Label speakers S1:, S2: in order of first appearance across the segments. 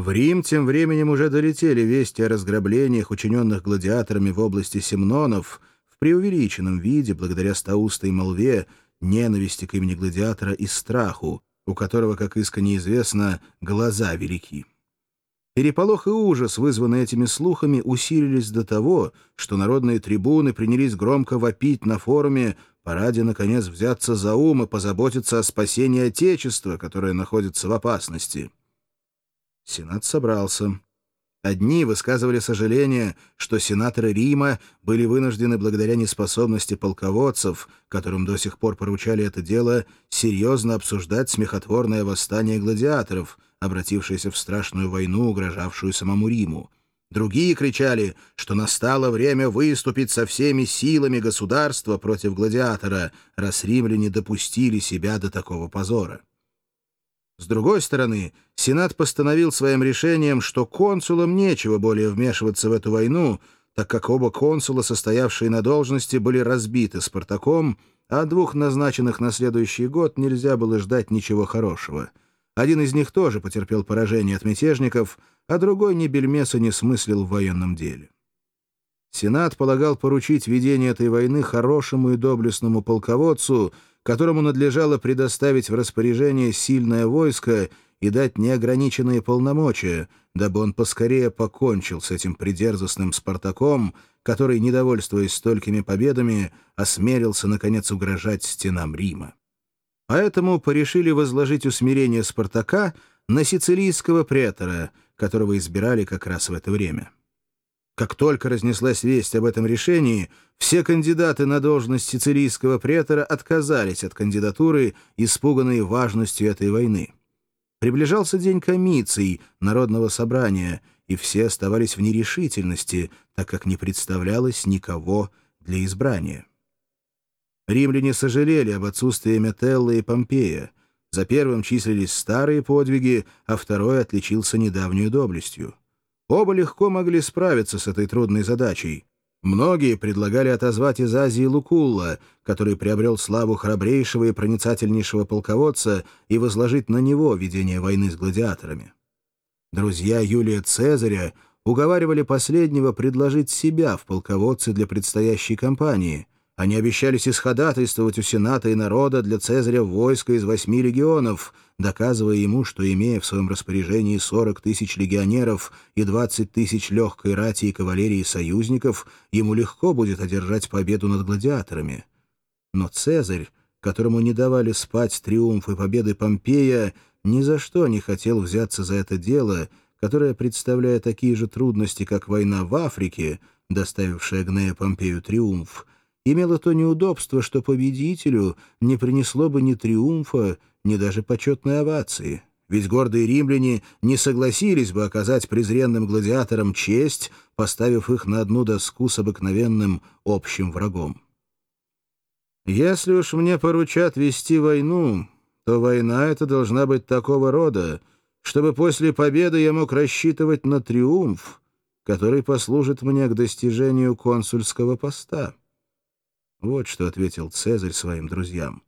S1: В Рим тем временем уже долетели вести о разграблениях, учиненных гладиаторами в области Семнонов, в преувеличенном виде, благодаря стаустой молве, ненависти к имени гладиатора и страху, у которого, как искренне известно, глаза велики. Переполох и ужас, вызванные этими слухами, усилились до того, что народные трибуны принялись громко вопить на форуме «Пора, наконец, взяться за ум и позаботиться о спасении Отечества, которое находится в опасности». Сенат собрался. Одни высказывали сожаление, что сенаторы Рима были вынуждены благодаря неспособности полководцев, которым до сих пор поручали это дело, серьезно обсуждать смехотворное восстание гладиаторов, обратившееся в страшную войну, угрожавшую самому Риму. Другие кричали, что настало время выступить со всеми силами государства против гладиатора, раз римляне допустили себя до такого позора. С другой стороны, Сенат постановил своим решением, что консулам нечего более вмешиваться в эту войну, так как оба консула, состоявшие на должности, были разбиты Спартаком, а двух назначенных на следующий год нельзя было ждать ничего хорошего. Один из них тоже потерпел поражение от мятежников, а другой ни бельмеса не смыслил в военном деле. Сенат полагал поручить ведение этой войны хорошему и доблестному полководцу — которому надлежало предоставить в распоряжение сильное войско и дать неограниченные полномочия, дабы он поскорее покончил с этим придерзостным Спартаком, который, недовольствуясь столькими победами, осмелился, наконец, угрожать стенам Рима. Поэтому порешили возложить усмирение Спартака на сицилийского претора, которого избирали как раз в это время. Как только разнеслась весть об этом решении, все кандидаты на должность сицилийского претора отказались от кандидатуры, испуганные важностью этой войны. Приближался день комиций, народного собрания, и все оставались в нерешительности, так как не представлялось никого для избрания. Римляне сожалели об отсутствии Метелла и Помпея. За первым числились старые подвиги, а второй отличился недавнюю доблестью. Оба легко могли справиться с этой трудной задачей. Многие предлагали отозвать из Азии Лукулла, который приобрел славу храбрейшего и проницательнейшего полководца, и возложить на него ведение войны с гладиаторами. Друзья Юлия Цезаря уговаривали последнего предложить себя в полководце для предстоящей кампании, они обещались исходатайствовать у Сената и народа для Цезаря войско из восьми легионов, доказывая ему, что, имея в своем распоряжении 40 тысяч легионеров и 20 тысяч легкой рати и кавалерии союзников, ему легко будет одержать победу над гладиаторами. Но Цезарь, которому не давали спать триумф и победы Помпея, ни за что не хотел взяться за это дело, которое, представляя такие же трудности, как война в Африке, доставившая Гнея Помпею триумф, имело то неудобство, что победителю не принесло бы ни триумфа, ни даже почетной овации. Ведь гордые римляне не согласились бы оказать презренным гладиаторам честь, поставив их на одну доску с обыкновенным общим врагом. Если уж мне поручат вести войну, то война эта должна быть такого рода, чтобы после победы я мог рассчитывать на триумф, который послужит мне к достижению консульского поста. Вот что ответил Цезарь своим друзьям.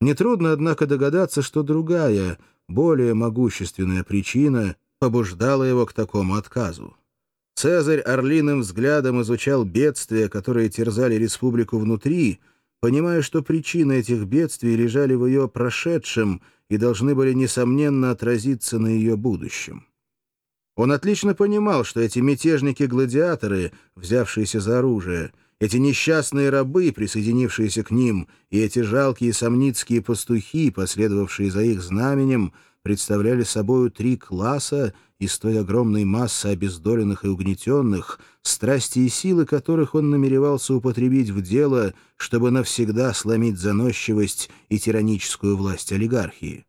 S1: Нетрудно, однако, догадаться, что другая, более могущественная причина побуждала его к такому отказу. Цезарь орлиным взглядом изучал бедствия, которые терзали республику внутри, понимая, что причины этих бедствий лежали в ее прошедшем и должны были, несомненно, отразиться на ее будущем. Он отлично понимал, что эти мятежники-гладиаторы, взявшиеся за оружие, эти несчастные рабы, присоединившиеся к ним, и эти жалкие сомницкие пастухи, последовавшие за их знаменем, представляли собою три класса из той огромной массы обездоленных и угнетенных, страсти и силы которых он намеревался употребить в дело, чтобы навсегда сломить заносчивость и тираническую власть олигархии.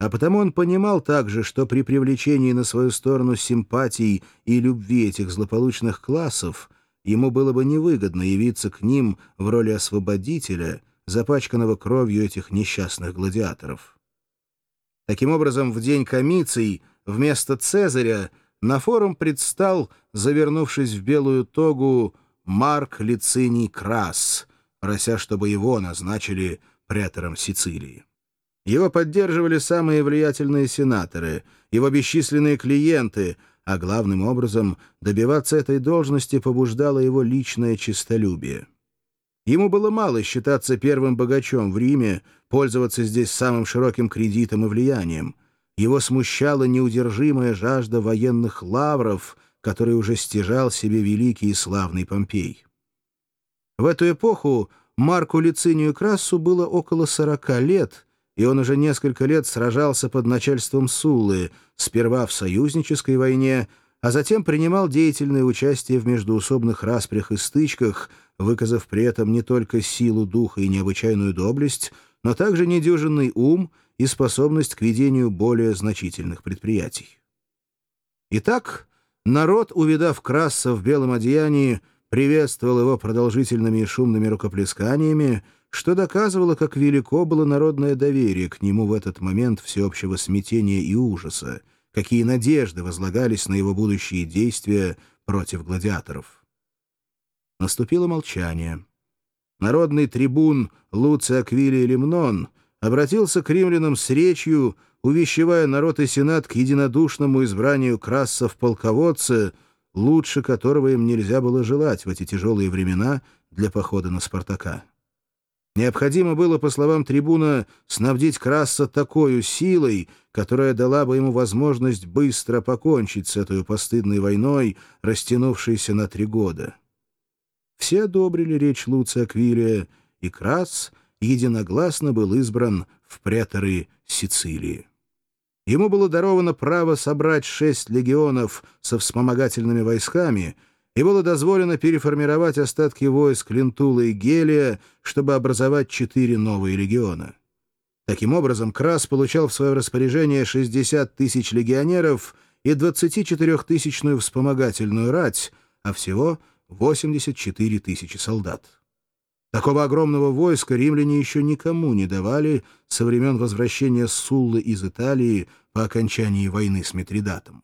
S1: А потому он понимал также, что при привлечении на свою сторону симпатий и любви этих злополучных классов — ему было бы невыгодно явиться к ним в роли освободителя, запачканного кровью этих несчастных гладиаторов. Таким образом, в день комиций вместо Цезаря на форум предстал, завернувшись в белую тогу, Марк Лициний Крас, прося, чтобы его назначили претором Сицилии. Его поддерживали самые влиятельные сенаторы, его бесчисленные клиенты, а главным образом добиваться этой должности побуждало его личное честолюбие. Ему было мало считаться первым богачом в Риме, пользоваться здесь самым широким кредитом и влиянием. Его смущала неудержимая жажда военных лавров, который уже стяжал себе великий и славный Помпей. В эту эпоху Марку Лицинию Красу было около сорока лет, и он уже несколько лет сражался под начальством Суллы, сперва в союзнической войне, а затем принимал деятельное участие в междуусобных распрях и стычках, выказав при этом не только силу духа и необычайную доблесть, но также недюжинный ум и способность к ведению более значительных предприятий. Итак, народ, увидав Краса в белом одеянии, приветствовал его продолжительными и шумными рукоплесканиями, что доказывало, как велико было народное доверие к нему в этот момент всеобщего смятения и ужаса, какие надежды возлагались на его будущие действия против гладиаторов. Наступило молчание. Народный трибун Луций Аквилий Лимнон обратился к римлянам с речью, увещевая народ и сенат к единодушному избранию Краса в полководце — лучше которого им нельзя было желать в эти тяжелые времена для похода на Спартака. Необходимо было, по словам трибуна, снабдить Краса такой силой, которая дала бы ему возможность быстро покончить с этой постыдной войной, растянувшейся на три года. Все одобрили речь Луция Аквилия, и Крас единогласно был избран в преторы Сицилии. Ему было даровано право собрать шесть легионов со вспомогательными войсками, и было дозволено переформировать остатки войск Лентула и Гелия, чтобы образовать четыре новые легиона. Таким образом, Крас получал в свое распоряжение 60 тысяч легионеров и 24-тысячную вспомогательную рать, а всего 84 тысячи солдат. Такого огромного войска римляне еще никому не давали со времен возвращения Суллы из Италии по окончании войны с Митридатом.